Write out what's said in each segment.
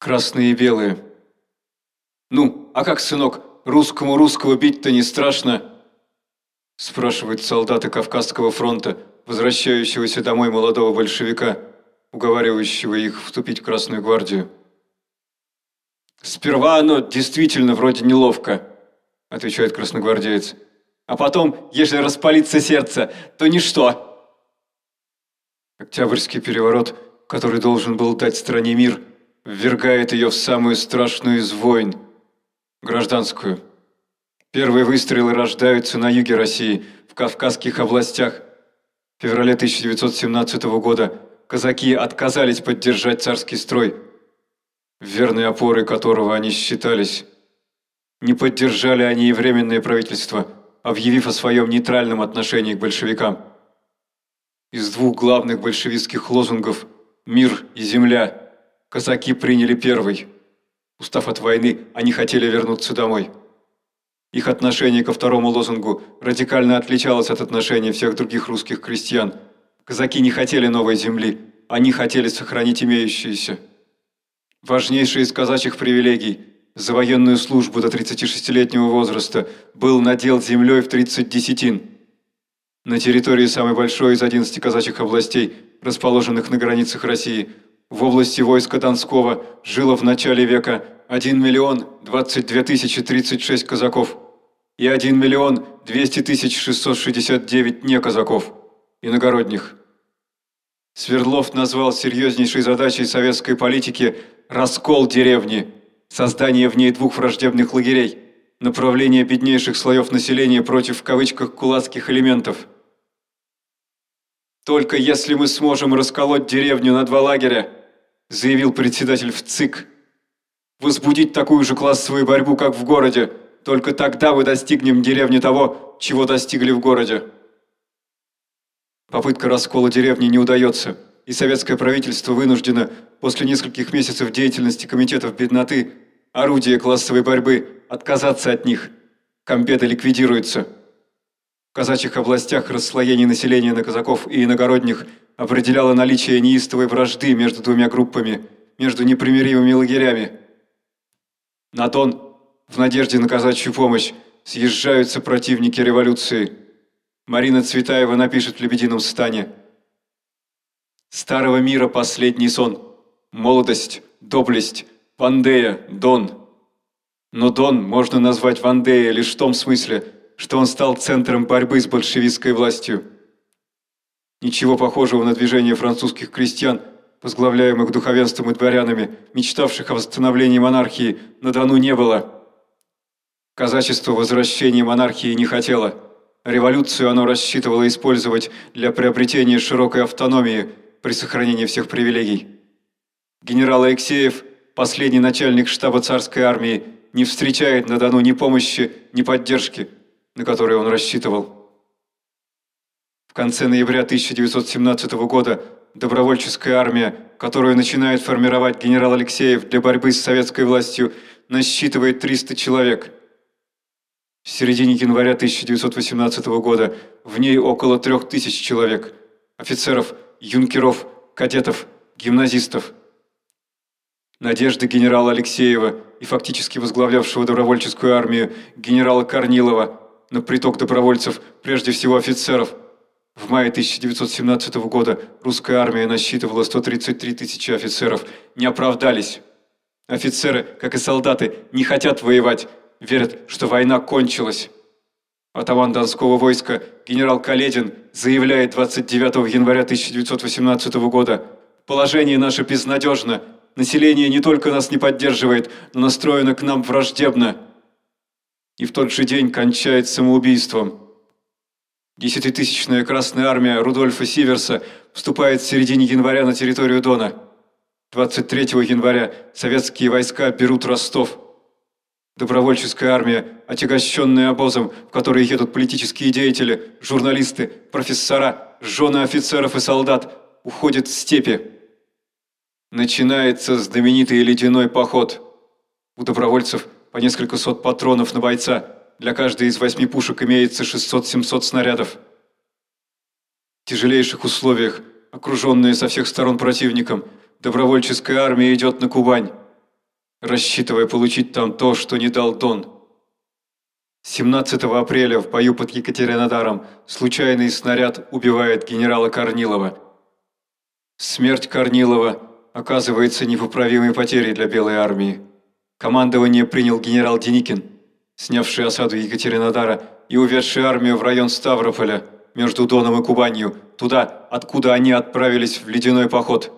Красные и белые. «Ну, а как, сынок, русскому русского бить-то не страшно?» Спрашивают солдаты Кавказского фронта, возвращающегося домой молодого большевика, уговаривающего их вступить в Красную гвардию. «Сперва оно действительно вроде неловко», – отвечает красногвардеец. «А потом, если распалится сердце, то ничто». Октябрьский переворот, который должен был дать стране мир, ввергает ее в самую страшную из войн – гражданскую. Первые выстрелы рождаются на юге России, в Кавказских областях. В феврале 1917 года казаки отказались поддержать царский строй, верной опорой которого они считались. Не поддержали они и Временное правительство, объявив о своем нейтральном отношении к большевикам. Из двух главных большевистских лозунгов «Мир» и «Земля» казаки приняли первый. Устав от войны, они хотели вернуться домой. Их отношение ко второму лозунгу радикально отличалось от отношения всех других русских крестьян. Казаки не хотели новой земли, они хотели сохранить имеющиеся. Важнейший из казачьих привилегий за военную службу до 36-летнего возраста был надел землей в 30 десятин. На территории самой большой из 11 казачьих областей, расположенных на границах России, в области войска Донского жило в начале века 1 миллион 22 тысячи 36 казаков и 1 миллион 200 тысяч 669 неказаков, иногородних. Свердлов назвал серьезнейшей задачей советской политики раскол деревни, создание в ней двух враждебных лагерей, направление беднейших слоев населения против в кавычках кулацких элементов. «Только если мы сможем расколоть деревню на два лагеря», заявил председатель в ЦИК, возбудить такую же классовую борьбу, как в городе. Только тогда мы достигнем деревни того, чего достигли в городе. Попытка раскола деревни не удается, и советское правительство вынуждено после нескольких месяцев деятельности комитетов бедноты, орудия классовой борьбы, отказаться от них. Комбеды ликвидируются. В казачьих областях расслоение населения на казаков и иногородних определяло наличие неистовой вражды между двумя группами, между непримиримыми лагерями – на Дон, в надежде на казачью помощь, съезжаются противники революции. Марина Цветаева напишет в «Лебедином стане». Старого мира последний сон. Молодость, доблесть, Вандея, Дон. Но Дон можно назвать Вандея лишь в том смысле, что он стал центром борьбы с большевистской властью. Ничего похожего на движение французских крестьян – возглавляемых духовенством и дворянами, мечтавших о восстановлении монархии, на Дону не было. Казачество возвращения монархии не хотело. Революцию оно рассчитывало использовать для приобретения широкой автономии при сохранении всех привилегий. Генерал Алексеев, последний начальник штаба царской армии, не встречает на Дону ни помощи, ни поддержки, на которые он рассчитывал. В конце ноября 1917 года добровольческая армия, которую начинает формировать генерал Алексеев для борьбы с советской властью, насчитывает 300 человек. В середине января 1918 года в ней около 3000 человек – офицеров, юнкеров, кадетов, гимназистов. Надежды генерала Алексеева и фактически возглавлявшего добровольческую армию генерала Корнилова на приток добровольцев, прежде всего офицеров – в мае 1917 года русская армия насчитывала 133 тысячи офицеров. Не оправдались. Офицеры, как и солдаты, не хотят воевать, верят, что война кончилась. Атаман Донского войска генерал Каледин заявляет 29 января 1918 года «Положение наше безнадежно. Население не только нас не поддерживает, но настроено к нам враждебно». И в тот же день кончает самоубийством. Десятитысячная Красная Армия Рудольфа Сиверса вступает в середине января на территорию Дона. 23 января советские войска берут Ростов. Добровольческая армия, отягощенная обозом, в который едут политические деятели, журналисты, профессора, жены офицеров и солдат, уходит в степи. Начинается знаменитый ледяной поход. У добровольцев по несколько сот патронов на бойца – для каждой из восьми пушек имеется 600-700 снарядов. В тяжелейших условиях, окруженные со всех сторон противником, добровольческая армия идет на Кубань. рассчитывая получить там то, что не дал Дон. 17 апреля в бою под Екатеринодаром случайный снаряд убивает генерала Корнилова. Смерть Корнилова оказывается непоправимой потерей для Белой армии. Командование принял генерал Деникин, снявший осаду Екатеринодара и уведший армию в район Ставрополя, между Доном и Кубанью, туда, откуда они отправились в ледяной поход.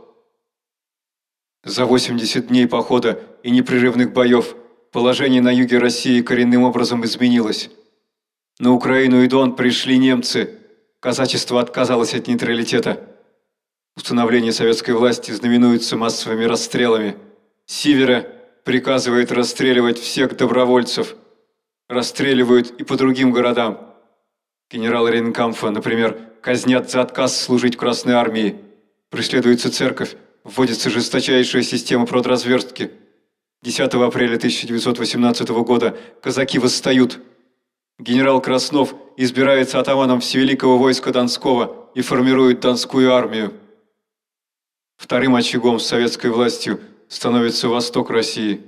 За 80 дней похода и непрерывных боев положение на юге России коренным образом изменилось. На Украину и Дон пришли немцы, казачество отказалось от нейтралитета. Установление советской власти знаменуется массовыми расстрелами. Сивера приказывает расстреливать всех добровольцев. Расстреливают и по другим городам. Генерала Рейнкамфа, например, казнят за отказ служить Красной Армии. Преследуется церковь, вводится жесточайшая система продразверстки. 10 апреля 1918 года казаки восстают. Генерал Краснов избирается атаманом Всевеликого войска Донского и формирует Донскую армию. Вторым очагом с советской властью становится восток России.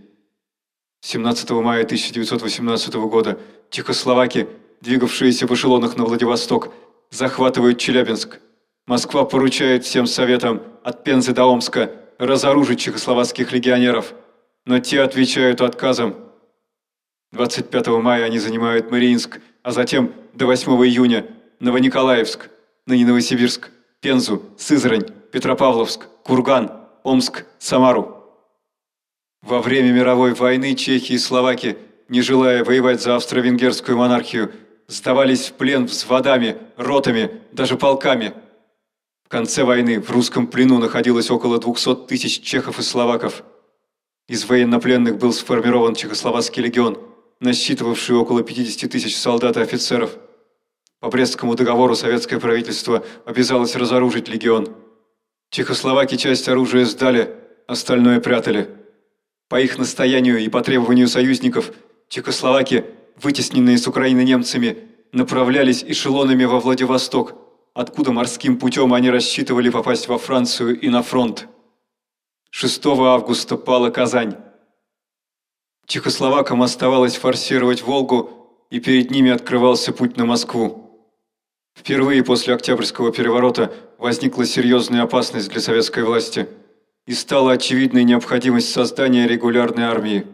17 мая 1918 года Чехословакия двигавшиеся в эшелонах на Владивосток, захватывают Челябинск. Москва поручает всем советам от Пензы до Омска разоружить чехословацких легионеров, но те отвечают отказом. 25 мая они занимают Мариинск, а затем до 8 июня Новониколаевск, ныне Новосибирск, Пензу, Сызрань, Петропавловск, Курган, Омск, Самару. Во время мировой войны чехи и словаки, не желая воевать за австро-венгерскую монархию, сдавались в плен взводами, ротами, даже полками. В конце войны в русском плену находилось около 200 тысяч чехов и словаков. Из военнопленных был сформирован Чехословацкий легион, насчитывавший около 50 тысяч солдат и офицеров. По Брестскому договору советское правительство обязалось разоружить легион. Чехословаки часть оружия сдали, остальное прятали. По их настоянию и по требованию союзников Чехословаки вытесненные с Украины немцами, направлялись эшелонами во Владивосток, откуда морским путем они рассчитывали попасть во Францию и на фронт. 6 августа пала Казань. Чехословакам оставалось форсировать Волгу, и перед ними открывался путь на Москву. Впервые после Октябрьского переворота возникла серьезная опасность для советской власти и стала очевидной необходимость создания регулярной армии.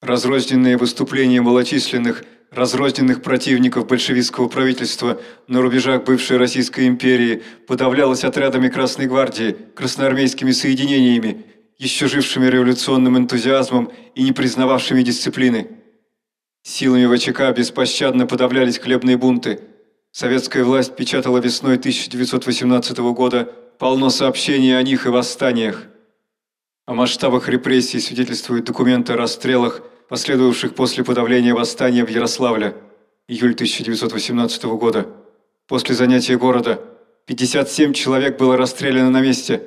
Разрозненные выступления малочисленных, разрозненных противников большевистского правительства на рубежах бывшей Российской империи подавлялось отрядами Красной гвардии, красноармейскими соединениями, еще жившими революционным энтузиазмом и не признававшими дисциплины. Силами ВЧК беспощадно подавлялись хлебные бунты. Советская власть печатала весной 1918 года полно сообщений о них и восстаниях. О масштабах репрессий свидетельствуют документы о расстрелах последовавших после подавления восстания в Ярославле, июль 1918 года. После занятия города 57 человек было расстреляно на месте.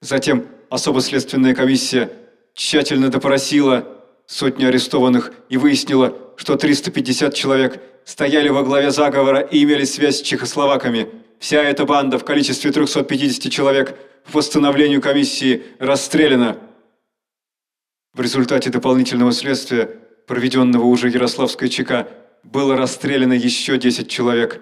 Затем особо следственная комиссия тщательно допросила сотни арестованных и выяснила, что 350 человек стояли во главе заговора и имели связь с чехословаками. Вся эта банда в количестве 350 человек в восстановлению комиссии расстреляна. В результате дополнительного следствия, проведенного уже Ярославской ЧК, было расстреляно еще 10 человек.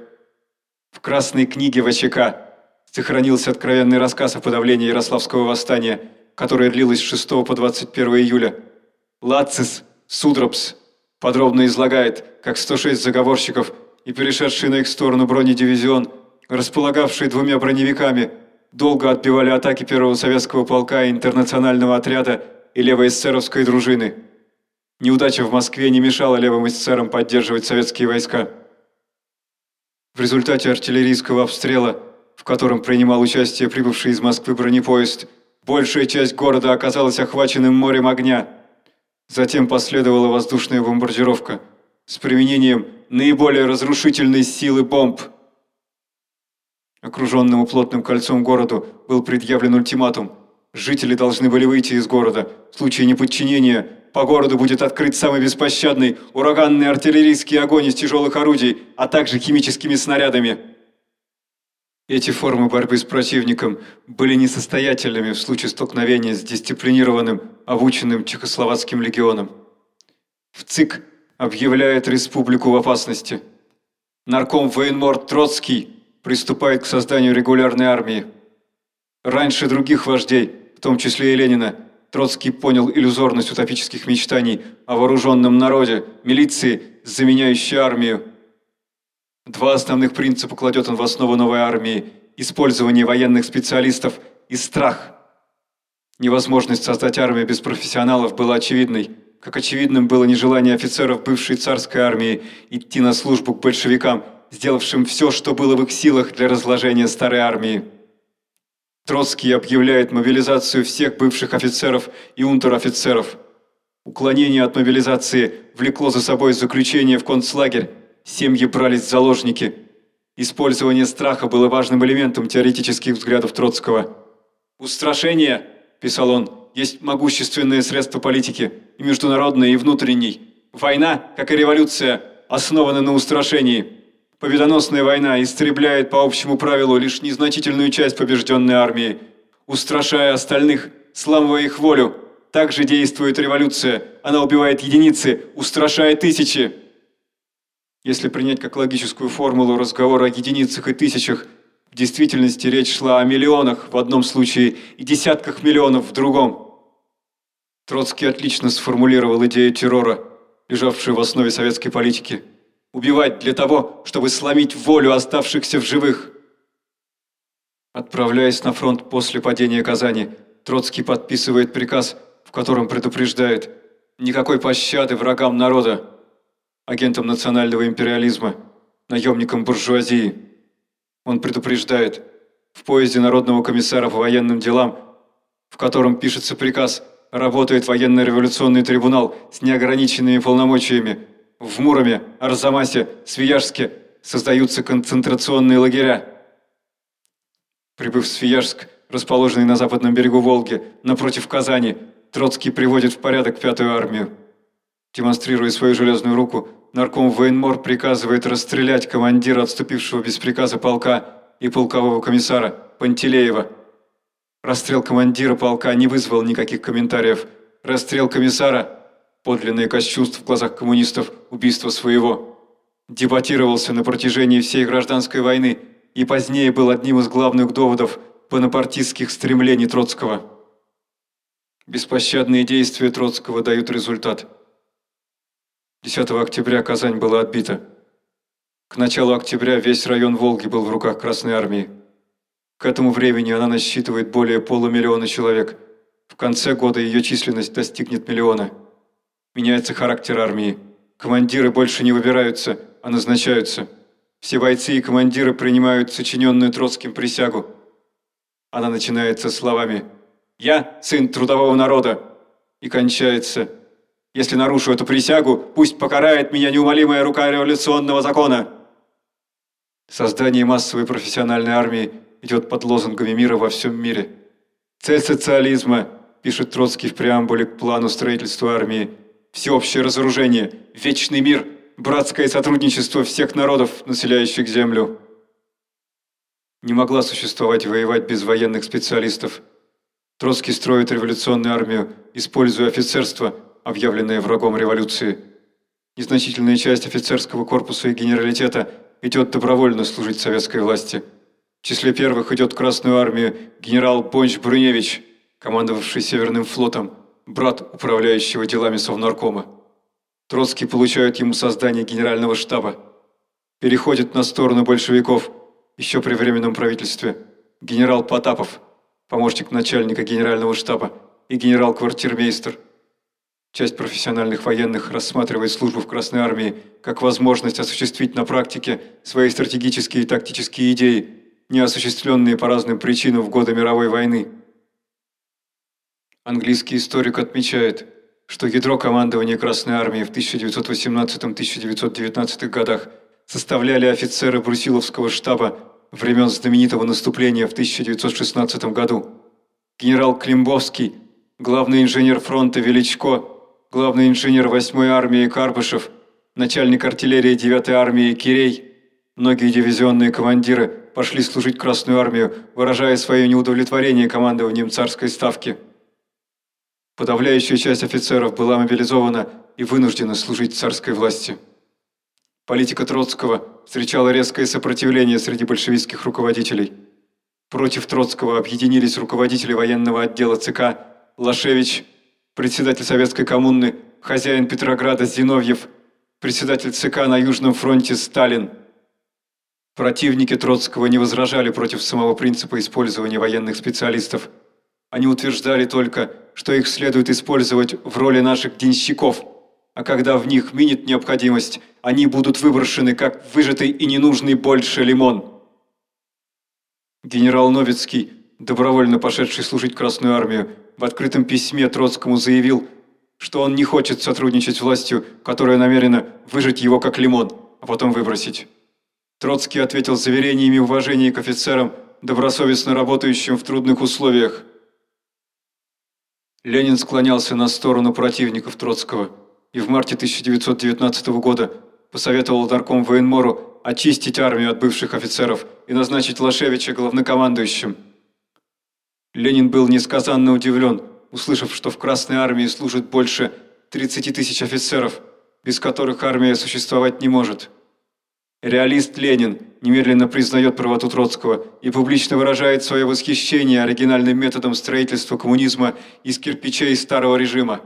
В Красной книге ВЧК сохранился откровенный рассказ о подавлении Ярославского восстания, которое длилось с 6 по 21 июля. Лацис Судропс подробно излагает, как 106 заговорщиков и перешедший на их сторону бронедивизион, располагавший двумя броневиками, долго отбивали атаки первого советского полка и интернационального отряда и левоэсеровской дружины. Неудача в Москве не мешала левым эсерам поддерживать советские войска. В результате артиллерийского обстрела, в котором принимал участие прибывший из Москвы бронепоезд, большая часть города оказалась охваченным морем огня. Затем последовала воздушная бомбардировка с применением наиболее разрушительной силы бомб. Окруженному плотным кольцом городу был предъявлен ультиматум – Жители должны были выйти из города. В случае неподчинения по городу будет открыт самый беспощадный ураганный артиллерийский огонь из тяжелых орудий, а также химическими снарядами. Эти формы борьбы с противником были несостоятельными в случае столкновения с дисциплинированным, обученным Чехословацким легионом. В ЦИК объявляет республику в опасности. Нарком военмор Троцкий приступает к созданию регулярной армии. Раньше других вождей, в том числе и Ленина, Троцкий понял иллюзорность утопических мечтаний о вооруженном народе, милиции, заменяющей армию. Два основных принципа кладет он в основу новой армии – использование военных специалистов и страх. Невозможность создать армию без профессионалов была очевидной, как очевидным было нежелание офицеров бывшей царской армии идти на службу к большевикам, сделавшим все, что было в их силах для разложения старой армии. Троцкий объявляет мобилизацию всех бывших офицеров и унтер-офицеров. Уклонение от мобилизации влекло за собой заключение в концлагерь, семьи брались в заложники. Использование страха было важным элементом теоретических взглядов Троцкого. «Устрашение», – писал он, – «есть могущественное средство политики, и международной, и внутренней. Война, как и революция, основана на устрашении». Победоносная война истребляет по общему правилу лишь незначительную часть побежденной армии, устрашая остальных, сламывая их волю. Так же действует революция. Она убивает единицы, устрашая тысячи. Если принять как логическую формулу разговора о единицах и тысячах, в действительности речь шла о миллионах в одном случае и десятках миллионов в другом. Троцкий отлично сформулировал идею террора, лежавшую в основе советской политики – Убивать для того, чтобы сломить волю оставшихся в живых. Отправляясь на фронт после падения Казани, Троцкий подписывает приказ, в котором предупреждает «Никакой пощады врагам народа, агентам национального империализма, наемникам буржуазии». Он предупреждает «В поезде Народного комиссара по военным делам, в котором пишется приказ, работает военно-революционный трибунал с неограниченными полномочиями, в Муроме, Арзамасе, Свияжске создаются концентрационные лагеря. Прибыв в Свияжск, расположенный на западном берегу Волги, напротив Казани, Троцкий приводит в порядок пятую армию. Демонстрируя свою железную руку, нарком Вейнмор приказывает расстрелять командира отступившего без приказа полка и полкового комиссара Пантелеева. Расстрел командира полка не вызвал никаких комментариев. Расстрел комиссара подлинное кощунство в глазах коммунистов убийство своего. Дебатировался на протяжении всей гражданской войны и позднее был одним из главных доводов бонапартистских стремлений Троцкого. Беспощадные действия Троцкого дают результат. 10 октября Казань была отбита. К началу октября весь район Волги был в руках Красной Армии. К этому времени она насчитывает более полумиллиона человек. В конце года ее численность достигнет миллиона. Меняется характер армии. Командиры больше не выбираются, а назначаются. Все бойцы и командиры принимают сочиненную Троцким присягу. Она начинается словами «Я сын трудового народа» и кончается «Если нарушу эту присягу, пусть покарает меня неумолимая рука революционного закона». Создание массовой профессиональной армии идет под лозунгами мира во всем мире. «Цель социализма», пишет Троцкий в преамбуле к плану строительства армии – всеобщее разоружение, вечный мир, братское сотрудничество всех народов, населяющих Землю. Не могла существовать воевать без военных специалистов. Троцкий строит революционную армию, используя офицерство, объявленное врагом революции. Незначительная часть офицерского корпуса и генералитета идет добровольно служить советской власти. В числе первых идет в Красную армию генерал Бонч-Бруевич, командовавший Северным флотом, брат управляющего делами Совнаркома. Троцкий поручает ему создание генерального штаба. Переходит на сторону большевиков еще при Временном правительстве генерал Потапов, помощник начальника генерального штаба, и генерал-квартирмейстер. Часть профессиональных военных рассматривает службу в Красной Армии как возможность осуществить на практике свои стратегические и тактические идеи, не осуществленные по разным причинам в годы мировой войны. Английский историк отмечает, что ядро командования Красной Армии в 1918-1919 годах составляли офицеры Брусиловского штаба времен знаменитого наступления в 1916 году. Генерал Климбовский, главный инженер фронта Величко, главный инженер 8-й армии Карбышев, начальник артиллерии 9-й армии Кирей, многие дивизионные командиры, пошли служить Красную Армию, выражая свое неудовлетворение командованием царской ставки. Подавляющая часть офицеров была мобилизована и вынуждена служить царской власти. Политика Троцкого встречала резкое сопротивление среди большевистских руководителей. Против Троцкого объединились руководители военного отдела ЦК Лашевич, председатель Советской коммуны, хозяин Петрограда Зиновьев, председатель ЦК на Южном фронте Сталин. Противники Троцкого не возражали против самого принципа использования военных специалистов. Они утверждали только, что их следует использовать в роли наших денщиков, а когда в них минет необходимость, они будут выброшены, как выжатый и ненужный больше лимон. Генерал Новицкий, добровольно пошедший служить Красную Армию, в открытом письме Троцкому заявил, что он не хочет сотрудничать с властью, которая намерена выжать его как лимон, а потом выбросить. Троцкий ответил заверениями уважения к офицерам, добросовестно работающим в трудных условиях. Ленин склонялся на сторону противников Троцкого и в марте 1919 года посоветовал нарком военмору очистить армию от бывших офицеров и назначить Лашевича главнокомандующим. Ленин был несказанно удивлен, услышав, что в Красной армии служит больше 30 тысяч офицеров, без которых армия существовать не может. Реалист Ленин немедленно признает правоту Троцкого и публично выражает свое восхищение оригинальным методом строительства коммунизма из кирпичей старого режима.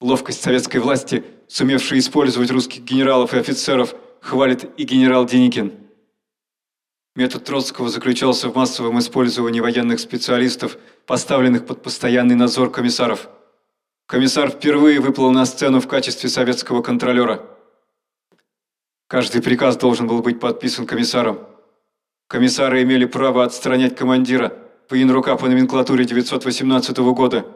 Ловкость советской власти, сумевшей использовать русских генералов и офицеров, хвалит и генерал Деникин. Метод Троцкого заключался в массовом использовании военных специалистов, поставленных под постоянный надзор комиссаров. Комиссар впервые выплыл на сцену в качестве советского контролера – Каждый приказ должен был быть подписан комиссаром. Комиссары имели право отстранять командира, военрука по номенклатуре 918 года,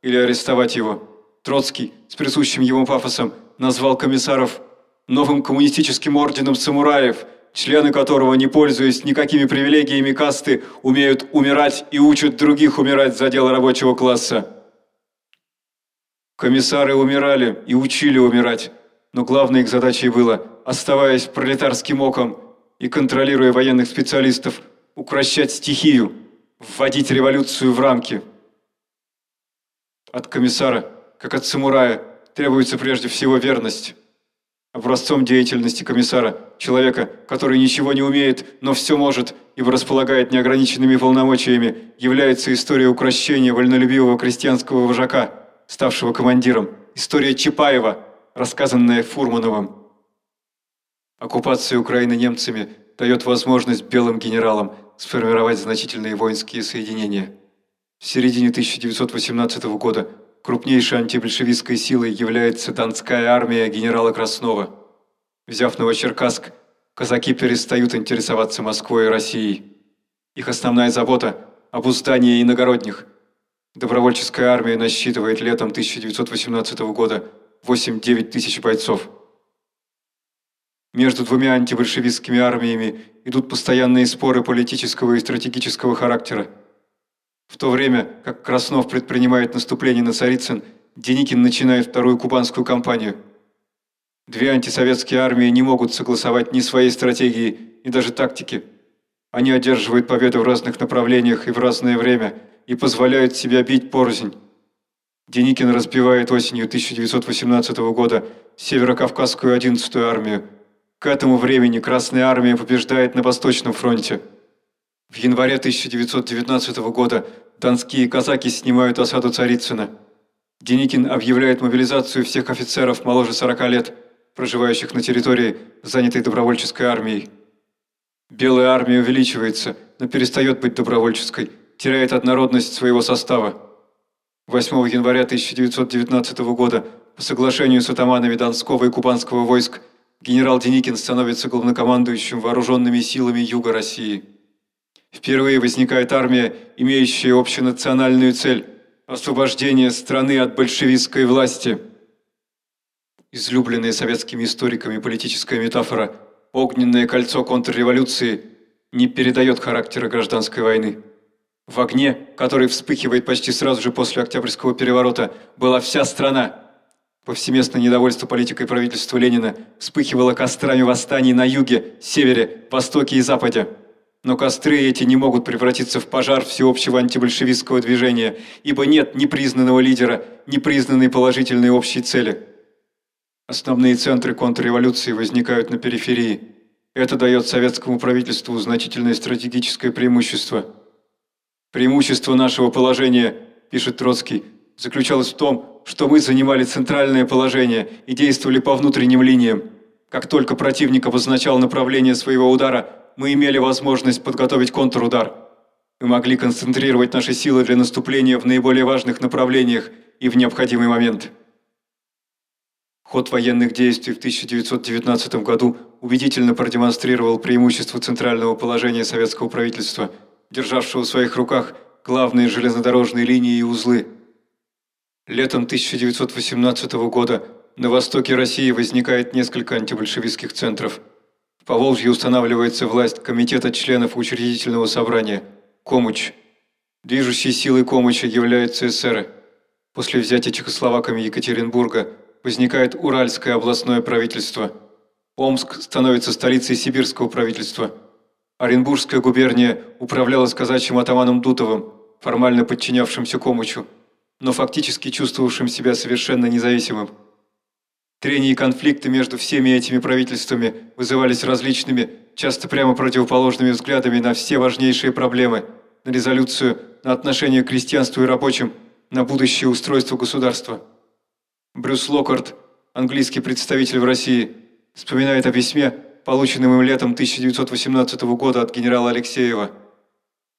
или арестовать его. Троцкий, с присущим ему пафосом, назвал комиссаров новым коммунистическим орденом самураев, члены которого, не пользуясь никакими привилегиями касты, умеют умирать и учат других умирать за дело рабочего класса. Комиссары умирали и учили умирать, но главной их задачей было – оставаясь пролетарским оком и контролируя военных специалистов, укращать стихию, вводить революцию в рамки. От комиссара, как от самурая, требуется прежде всего верность. Образцом деятельности комиссара, человека, который ничего не умеет, но все может, ибо располагает неограниченными полномочиями, является история укрощения вольнолюбивого крестьянского вожака, ставшего командиром, история Чапаева, рассказанная Фурмановым. Оккупация Украины немцами дает возможность белым генералам сформировать значительные воинские соединения. В середине 1918 года крупнейшей антибольшевистской силой является Донская армия генерала Краснова. Взяв Новочеркасск, казаки перестают интересоваться Москвой и Россией. Их основная забота – обуздание иногородних. Добровольческая армия насчитывает летом 1918 года 8-9 тысяч бойцов. Между двумя антибольшевистскими армиями идут постоянные споры политического и стратегического характера. В то время, как Краснов предпринимает наступление на Царицын, Деникин начинает вторую кубанскую кампанию. Две антисоветские армии не могут согласовать ни своей стратегии, ни даже тактики. Они одерживают победы в разных направлениях и в разное время и позволяют себя бить порознь. Деникин разбивает осенью 1918 года Северо-Кавказскую 11-ю армию, к этому времени Красная Армия побеждает на Восточном фронте. В январе 1919 года донские казаки снимают осаду Царицына. Деникин объявляет мобилизацию всех офицеров моложе 40 лет, проживающих на территории, занятой добровольческой армией. Белая армия увеличивается, но перестает быть добровольческой, теряет однородность своего состава. 8 января 1919 года по соглашению с атаманами Донского и Кубанского войск генерал Деникин становится главнокомандующим вооруженными силами Юга России. Впервые возникает армия, имеющая общенациональную цель – освобождение страны от большевистской власти. Излюбленная советскими историками политическая метафора «огненное кольцо контрреволюции» не передает характера гражданской войны. В огне, который вспыхивает почти сразу же после Октябрьского переворота, была вся страна – Повсеместное недовольство политикой правительства Ленина вспыхивало кострами восстаний на юге, севере, востоке и западе. но костры эти не могут превратиться в пожар всеобщего антибольшевистского движения, ибо нет ни признанного лидера, ни признанной положительной общей цели. Основные центры контрреволюции возникают на периферии. Это дает советскому правительству значительное стратегическое преимущество. Преимущество нашего положения, пишет Троцкий, заключалось в том, что мы занимали центральное положение и действовали по внутренним линиям. Как только противник обозначал направление своего удара, мы имели возможность подготовить контрудар. Мы могли концентрировать наши силы для наступления в наиболее важных направлениях и в необходимый момент. Ход военных действий в 1919 году убедительно продемонстрировал преимущество центрального положения советского правительства, державшего в своих руках главные железнодорожные линии и узлы. Летом 1918 года на востоке России возникает несколько антибольшевистских центров – в Поволжье устанавливается власть Комитета членов Учредительного собрания Комуч. Движущей силой Комуча являются эсеры. После взятия чехословаками Екатеринбурга возникает Уральское областное правительство. Омск становится столицей сибирского правительства. Оренбургская губерния управлялась казачьим атаманом Дутовым, формально подчинявшимся Комучу, но фактически чувствовавшим себя совершенно независимым. Трения и конфликты между всеми этими правительствами вызывались различными, часто прямо противоположными взглядами на все важнейшие проблемы, на резолюцию, на отношение к крестьянству и рабочим, на будущее устройство государства. Брюс Локарт, английский представитель в России, вспоминает о письме, полученном им летом 1918 года от генерала Алексеева.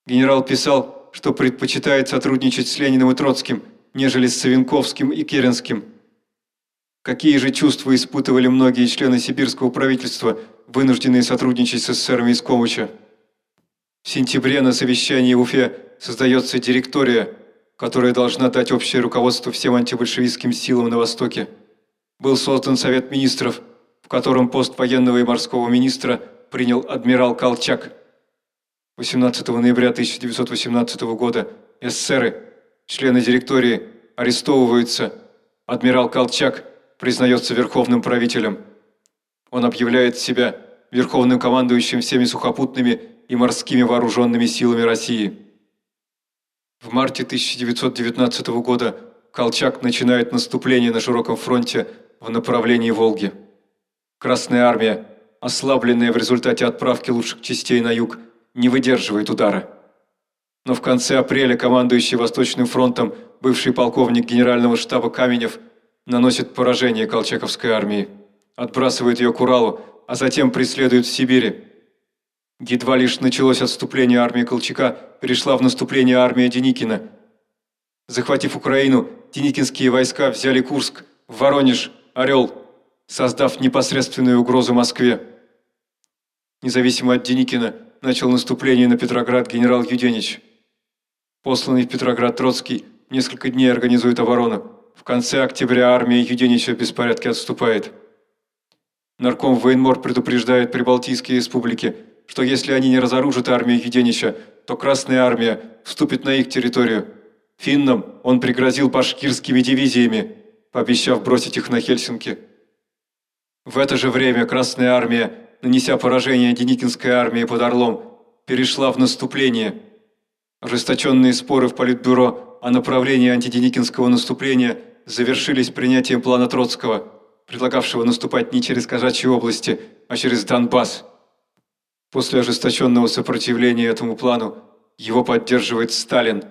Генерал писал, что предпочитает сотрудничать с Лениным и Троцким, нежели с Савинковским и Керенским – Какие же чувства испытывали многие члены сибирского правительства, вынужденные сотрудничать с СССРами из Комуча? В сентябре на совещании в Уфе создается директория, которая должна дать общее руководство всем антибольшевистским силам на Востоке. Был создан Совет министров, в котором пост военного и морского министра принял адмирал Колчак. 18 ноября 1918 года эсеры, члены директории, арестовываются. Адмирал Колчак – признается верховным правителем. Он объявляет себя верховным командующим всеми сухопутными и морскими вооруженными силами России. В марте 1919 года Колчак начинает наступление на широком фронте в направлении Волги. Красная армия, ослабленная в результате отправки лучших частей на юг, не выдерживает удара. Но в конце апреля командующий Восточным фронтом бывший полковник генерального штаба Каменев – наносит поражение колчаковской армии, отбрасывает ее к Уралу, а затем преследует в Сибири. Едва лишь началось отступление армии Колчака, перешла в наступление армия Деникина. Захватив Украину, деникинские войска взяли Курск, Воронеж, Орел, создав непосредственную угрозу Москве. Независимо от Деникина, начал наступление на Петроград генерал Юденич. Посланный в Петроград Троцкий несколько дней организует оборону. В конце октября армия Юденича в беспорядке отступает. Нарком Вейнмор предупреждает Прибалтийские республики, что если они не разоружат армию Юденича, то Красная армия вступит на их территорию. Финнам он пригрозил башкирскими дивизиями, пообещав бросить их на Хельсинки. В это же время Красная армия, нанеся поражение Деникинской армии под Орлом, перешла в наступление. Ожесточенные споры в Политбюро о направлении антиденикинского наступления – завершились принятием плана Троцкого, предлагавшего наступать не через Кожачьи области, а через Донбасс. После ожесточенного сопротивления этому плану его поддерживает Сталин,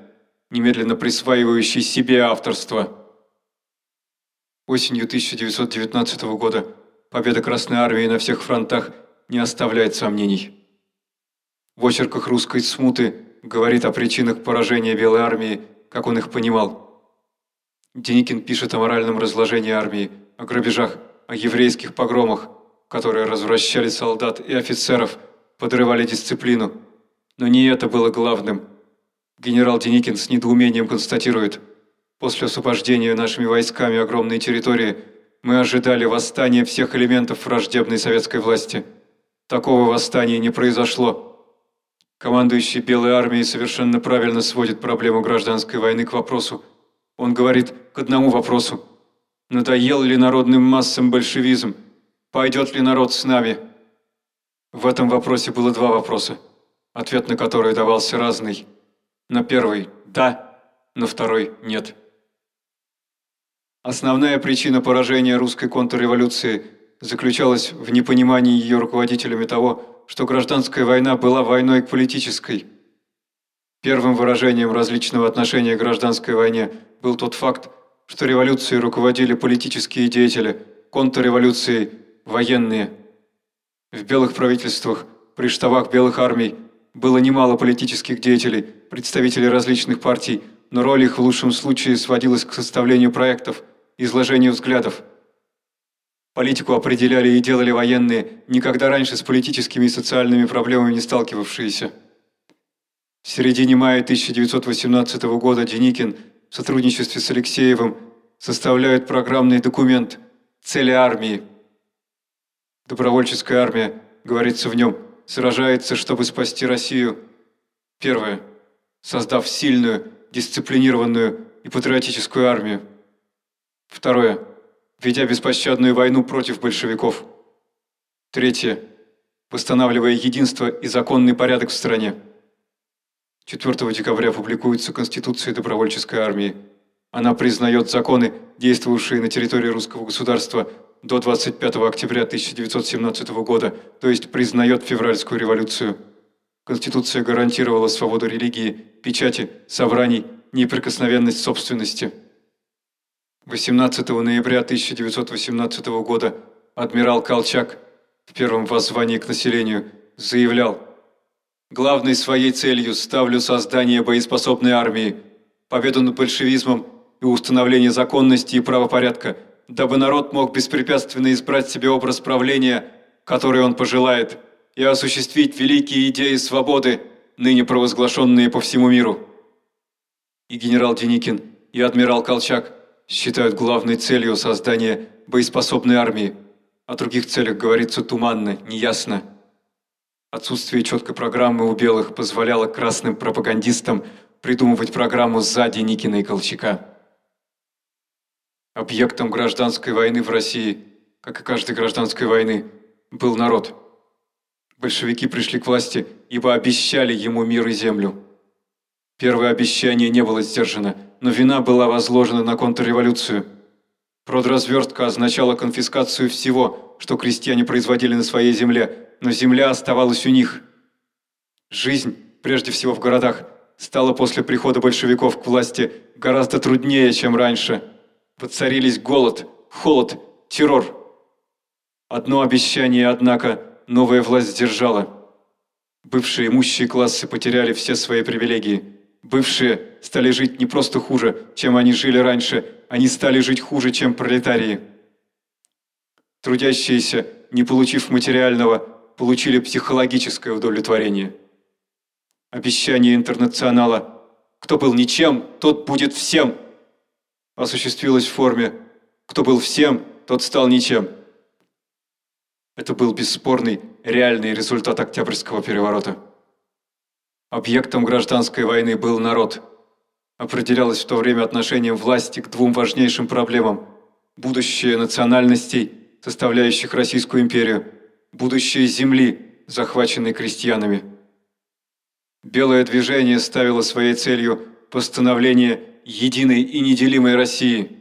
немедленно присваивающий себе авторство. Осенью 1919 года победа Красной Армии на всех фронтах не оставляет сомнений. В очерках русской смуты говорит о причинах поражения Белой Армии, как он их понимал – Деникин пишет о моральном разложении армии, о грабежах, о еврейских погромах, которые развращали солдат и офицеров, подрывали дисциплину. Но не это было главным. Генерал Деникин с недоумением констатирует, после освобождения нашими войсками огромной территории мы ожидали восстания всех элементов враждебной советской власти. Такого восстания не произошло. Командующий Белой армией совершенно правильно сводит проблему гражданской войны к вопросу, он говорит к одному вопросу. Надоел ли народным массам большевизм? Пойдет ли народ с нами? В этом вопросе было два вопроса. ответ на который давался разный. На первый – да, на второй – нет. Основная причина поражения русской контрреволюции заключалась в непонимании ее руководителями того, что гражданская война была войной политической. Первым выражением различного отношения к гражданской войне был тот факт, что революцией руководили политические деятели, контрреволюцией – военные. В белых правительствах, при штабах белых армий было немало политических деятелей, представителей различных партий, но роль их в лучшем случае сводилась к составлению проектов – изложению взглядов. Политику определяли и делали военные, никогда раньше с политическими и социальными проблемами не сталкивавшиеся. В середине мая 1918 года Деникин в сотрудничестве с Алексеевым составляет программный документ «Цели армии». Добровольческая армия, говорится в нем, сражается, чтобы спасти Россию. Первое. Создав сильную, дисциплинированную и патриотическую армию. Второе. Ведя беспощадную войну против большевиков. Третье. Восстанавливая единство и законный порядок в стране. 4 декабря публикуется Конституция добровольческой армии. Она признает законы, действовавшие на территории русского государства до 25 октября 1917 года, то есть признает февральскую революцию. Конституция гарантировала свободу религии, печати, собраний, неприкосновенность собственности. 18 ноября 1918 года адмирал Колчак в первом воззвании к населению заявлял «Главной своей целью ставлю создание боеспособной армии, победу над большевизмом и установление законности и правопорядка, дабы народ мог беспрепятственно избрать себе образ правления, который он пожелает, и осуществить великие идеи свободы, ныне провозглашенные по всему миру». И генерал Деникин, и адмирал Колчак – считают главной целью создания боеспособной армии. О других целях говорится туманно, неясно. Отсутствие четкой программы у белых позволяло красным пропагандистам придумывать программу сзади Никина и Колчака. Объектом гражданской войны в России, как и каждой гражданской войны, был народ. Большевики пришли к власти, ибо обещали ему мир и землю. Первое обещание не было сдержано – но вина была возложена на контрреволюцию. Продразвертка означала конфискацию всего, что крестьяне производили на своей земле, но земля оставалась у них. Жизнь, прежде всего в городах, стала после прихода большевиков к власти гораздо труднее, чем раньше. Воцарились голод, холод, террор. Одно обещание, однако, новая власть сдержала. Бывшие имущие классы потеряли все свои привилегии – Бывшие стали жить не просто хуже, чем они жили раньше, они стали жить хуже, чем пролетарии. Трудящиеся, не получив материального, получили психологическое удовлетворение. Обещание интернационала «Кто был ничем, тот будет всем» осуществилось в форме «Кто был всем, тот стал ничем». Это был бесспорный, реальный результат Октябрьского переворота. Объектом гражданской войны был народ. Определялось в то время отношением власти к двум важнейшим проблемам – будущее национальностей, составляющих Российскую империю, будущее земли, захваченной крестьянами. Белое движение ставило своей целью постановление единой и неделимой России.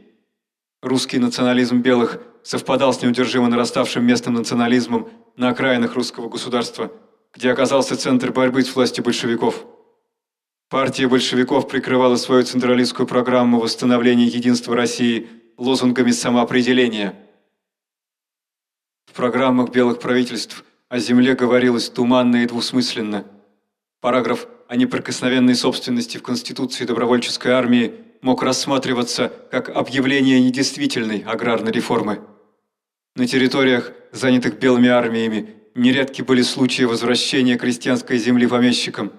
Русский национализм белых совпадал с неудержимо нараставшим местным национализмом на окраинах русского государства – где оказался центр борьбы с властью большевиков. Партия большевиков прикрывала свою централистскую программу восстановления единства России лозунгами самоопределения. В программах белых правительств о земле говорилось туманно и двусмысленно. Параграф о неприкосновенной собственности в Конституции добровольческой армии мог рассматриваться как объявление недействительной аграрной реформы. На территориях, занятых белыми армиями, нередки были случаи возвращения крестьянской земли помещикам.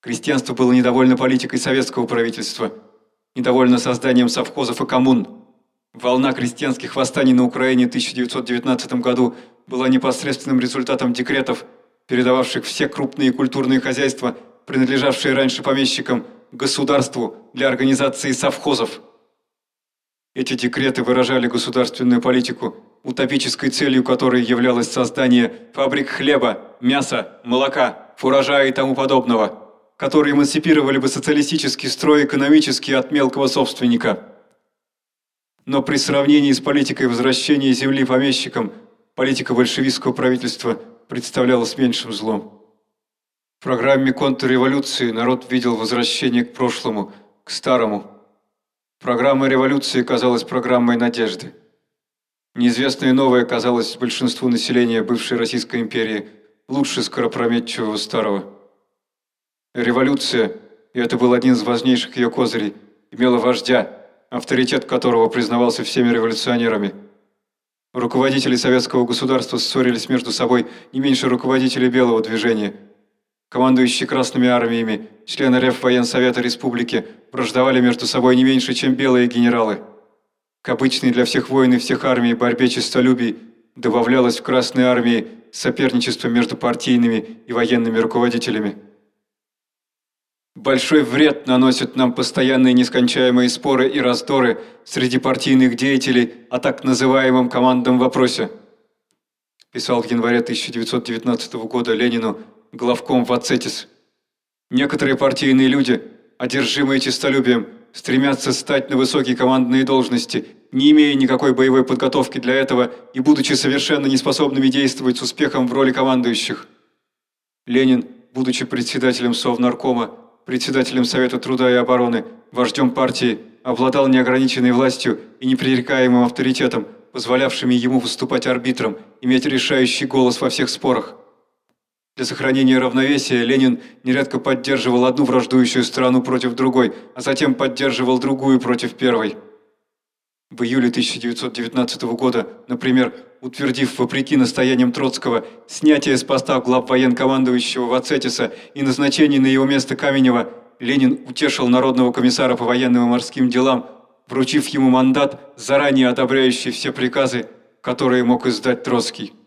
Крестьянство было недовольно политикой советского правительства, недовольно созданием совхозов и коммун. Волна крестьянских восстаний на Украине в 1919 году была непосредственным результатом декретов, передававших все крупные культурные хозяйства, принадлежавшие раньше помещикам, государству для организации совхозов. Эти декреты выражали государственную политику – утопической целью которой являлось создание фабрик хлеба, мяса, молока, фуража и тому подобного, которые эмансипировали бы социалистический строй экономически от мелкого собственника. Но при сравнении с политикой возвращения земли помещикам, политика большевистского правительства представлялась меньшим злом. В программе контрреволюции народ видел возвращение к прошлому, к старому. Программа революции казалась программой надежды. Неизвестное новое казалось большинству населения бывшей Российской империи лучше скоропрометчивого старого. Революция, и это был один из важнейших ее козырей, имела вождя, авторитет которого признавался всеми революционерами. Руководители советского государства ссорились между собой не меньше руководителей Белого движения – Командующие Красными армиями, члены Реввоенсовета Республики враждовали между собой не меньше, чем белые генералы. К обычной для всех войн и всех армий борьбе честолюбий добавлялось в Красной армии соперничество между партийными и военными руководителями. Большой вред наносят нам постоянные нескончаемые споры и раздоры среди партийных деятелей о так называемом командном вопросе, писал в январе 1919 года Ленину главком Вацетис. Некоторые партийные люди, одержимые честолюбием, стремятся стать на высокие командные должности, не имея никакой боевой подготовки для этого и будучи совершенно неспособными действовать с успехом в роли командующих. Ленин, будучи председателем Совнаркома, председателем Совета труда и обороны, вождем партии, обладал неограниченной властью и непререкаемым авторитетом, позволявшими ему выступать арбитром, иметь решающий голос во всех спорах. Для сохранения равновесия Ленин нередко поддерживал одну враждующую страну против другой, а затем поддерживал другую против первой. В июле 1919 года, например, утвердив, вопреки настояниям Троцкого, снятие с поста глав военкомандующего Вацетиса и назначение на его место Каменева, Ленин утешил Народного комиссара по военным и морским делам, вручив ему мандат, заранее одобряющий все приказы, которые мог издать Троцкий.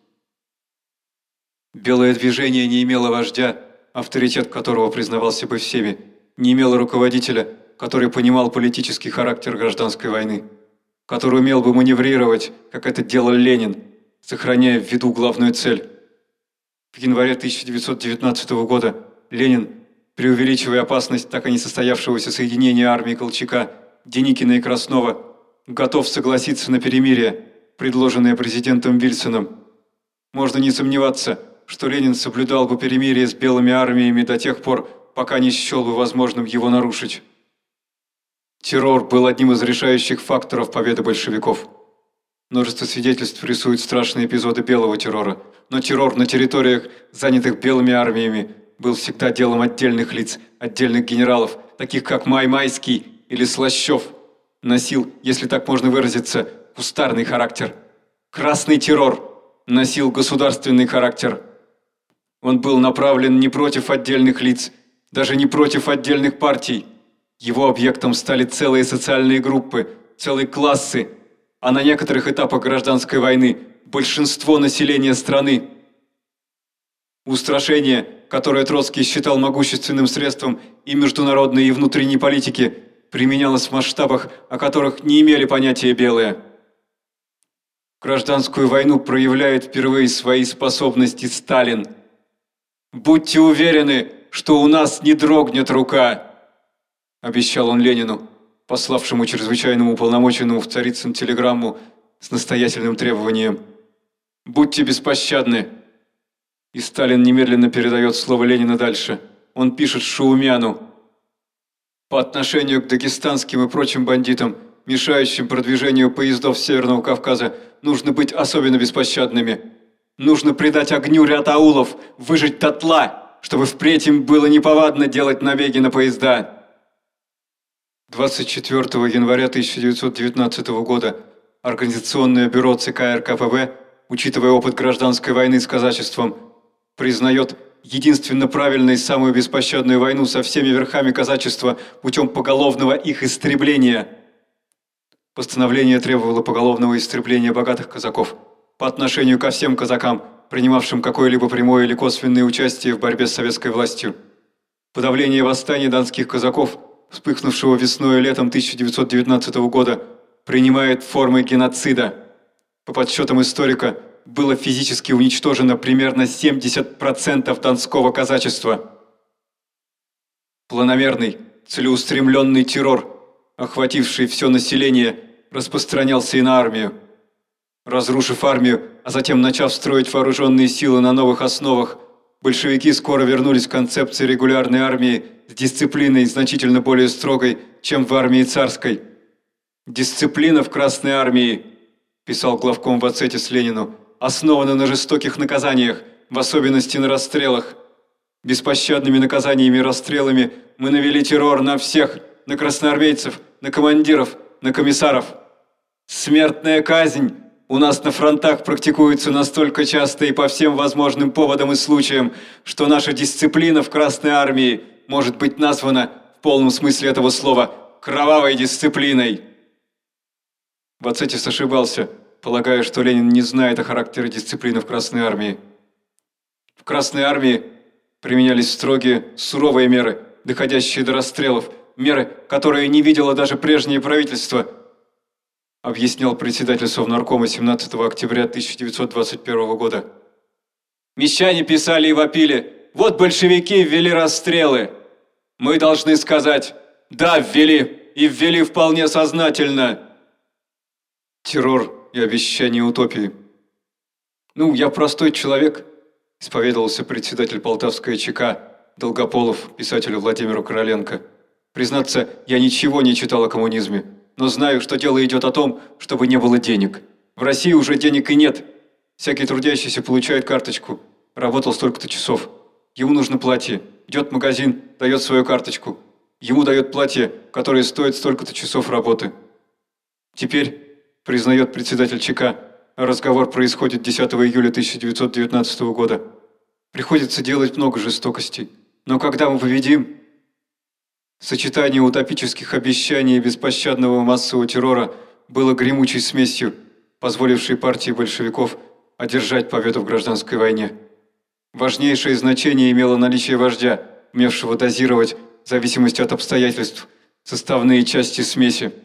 Белое движение не имело вождя, авторитет которого признавался бы всеми, не имело руководителя, который понимал политический характер гражданской войны, который умел бы маневрировать, как это делал Ленин, сохраняя в виду главную цель. В январе 1919 года Ленин, преувеличивая опасность так и не состоявшегося соединения армии Колчака, Деникина и Краснова, готов согласиться на перемирие, предложенное президентом Вильсоном. Можно не сомневаться – что Ленин соблюдал бы перемирие с белыми армиями до тех пор, пока не счел бы возможным его нарушить. Террор был одним из решающих факторов победы большевиков. Множество свидетельств рисуют страшные эпизоды белого террора, но террор на территориях, занятых белыми армиями, был всегда делом отдельных лиц, отдельных генералов, таких как Май-Майский или Слащев. Носил, если так можно выразиться, кустарный характер. Красный террор носил государственный характер – он был направлен не против отдельных лиц, даже не против отдельных партий. Его объектом стали целые социальные группы, целые классы, а на некоторых этапах гражданской войны большинство населения страны. Устрашение, которое Троцкий считал могущественным средством и международной, и внутренней политики, применялось в масштабах, о которых не имели понятия белые. Гражданскую войну проявляет впервые свои способности Сталин – «Будьте уверены, что у нас не дрогнет рука!» Обещал он Ленину, пославшему чрезвычайному уполномоченному в Царицын телеграмму с настоятельным требованием. «Будьте беспощадны!» И Сталин немедленно передает слово Ленина дальше. Он пишет Шаумяну. «По отношению к дагестанским и прочим бандитам, мешающим продвижению поездов Северного Кавказа, нужно быть особенно беспощадными». Нужно придать огню ряд аулов, выжить дотла, чтобы впредь им было неповадно делать набеги на поезда. 24 января 1919 года Организационное бюро ЦК РКПБ, учитывая опыт гражданской войны с казачеством, признает единственно правильной самую беспощадную войну со всеми верхами казачества путем поголовного их истребления. Постановление требовало поголовного истребления богатых казаков – по отношению ко всем казакам, принимавшим какое-либо прямое или косвенное участие в борьбе с советской властью. Подавление восстания донских казаков, вспыхнувшего весной и летом 1919 года, принимает формы геноцида. По подсчетам историка, было физически уничтожено примерно 70% донского казачества. Планомерный, целеустремленный террор, охвативший все население, распространялся и на армию. Разрушив армию, а затем начав строить вооруженные силы на новых основах, большевики скоро вернулись к концепции регулярной армии с дисциплиной значительно более строгой, чем в армии царской. «Дисциплина в Красной армии», – писал главком в Ацетис Ленину, – основана на жестоких наказаниях, в особенности на расстрелах. Беспощадными наказаниями и расстрелами мы навели террор на всех, на красноармейцев, на командиров, на комиссаров. Смертная казнь у нас на фронтах практикуется настолько часто и по всем возможным поводам и случаям, что наша дисциплина в Красной Армии может быть названа в полном смысле этого слова «кровавой дисциплиной». Вацетис ошибался, полагая, что Ленин не знает о характере дисциплины в Красной Армии. В Красной Армии применялись строгие, суровые меры, доходящие до расстрелов, меры, которые не видело даже прежнее правительство, объяснял председатель Совнаркома 17 октября 1921 года. Мещане писали и вопили, вот большевики ввели расстрелы. Мы должны сказать, да, ввели, и ввели вполне сознательно. Террор и обещание утопии. Ну, я простой человек, исповедовался председатель Полтавской ЧК Долгополов писателю Владимиру Короленко. Признаться, я ничего не читал о коммунизме, но знаю, что дело идет о том, чтобы не было денег. В России уже денег и нет. Всякий трудящийся получает карточку. Работал столько-то часов. Ему нужно платье. Идет в магазин, дает свою карточку. Ему дает платье, которое стоит столько-то часов работы. Теперь, признает председатель ЧК, разговор происходит 10 июля 1919 года. Приходится делать много жестокостей. Но когда мы победим... Сочетание утопических обещаний и беспощадного массового террора было гремучей смесью, позволившей партии большевиков одержать победу в гражданской войне. Важнейшее значение имело наличие вождя, умевшего дозировать, в зависимости от обстоятельств, составные части смеси –